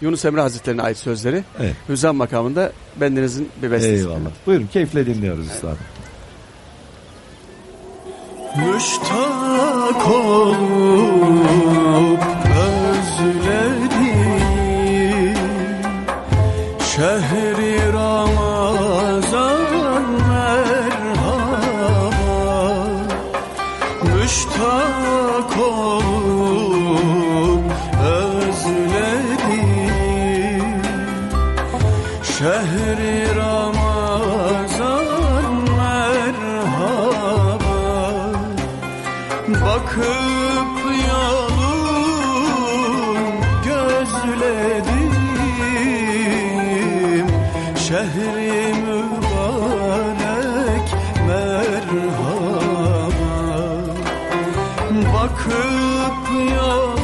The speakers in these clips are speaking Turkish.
Yunus Emre Hazretleri'ne ait sözleri. Evet. Hüzzam makamında bendenizin bir bestesi. Eyvallah. Buyurun keyifle dinliyoruz üstadım. Müştak olup Bakıp yolun gözledim. Şehri mübarek merhaba. Bakıp yolun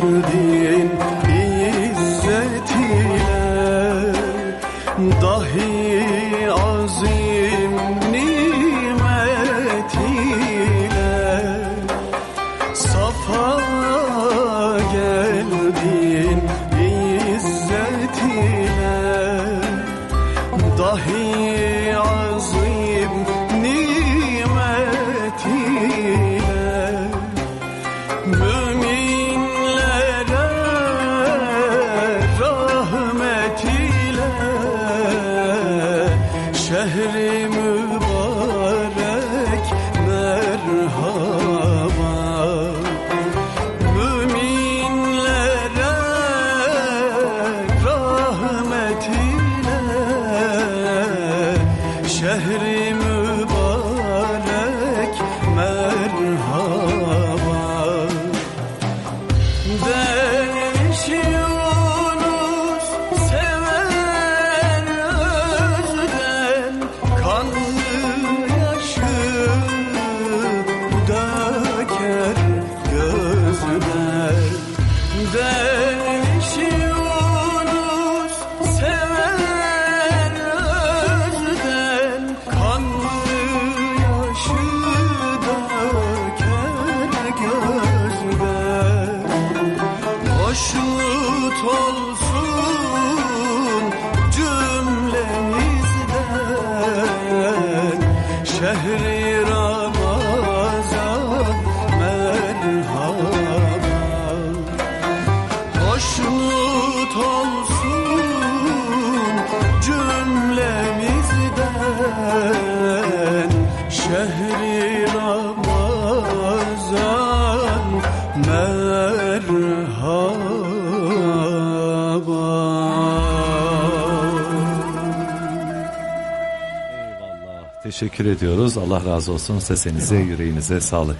geldin izzet ile Dahi azim nimet ile Safa geldin izzet ile Dahi Şehri mübarek merhaba. Derviş Yunus sever özden Kanlı yaşı döker gözden Derviş Şehri Ramazan merhaba teşekkür ediyoruz. Allah razı olsun. Sesinize, yüreğinize sağlık.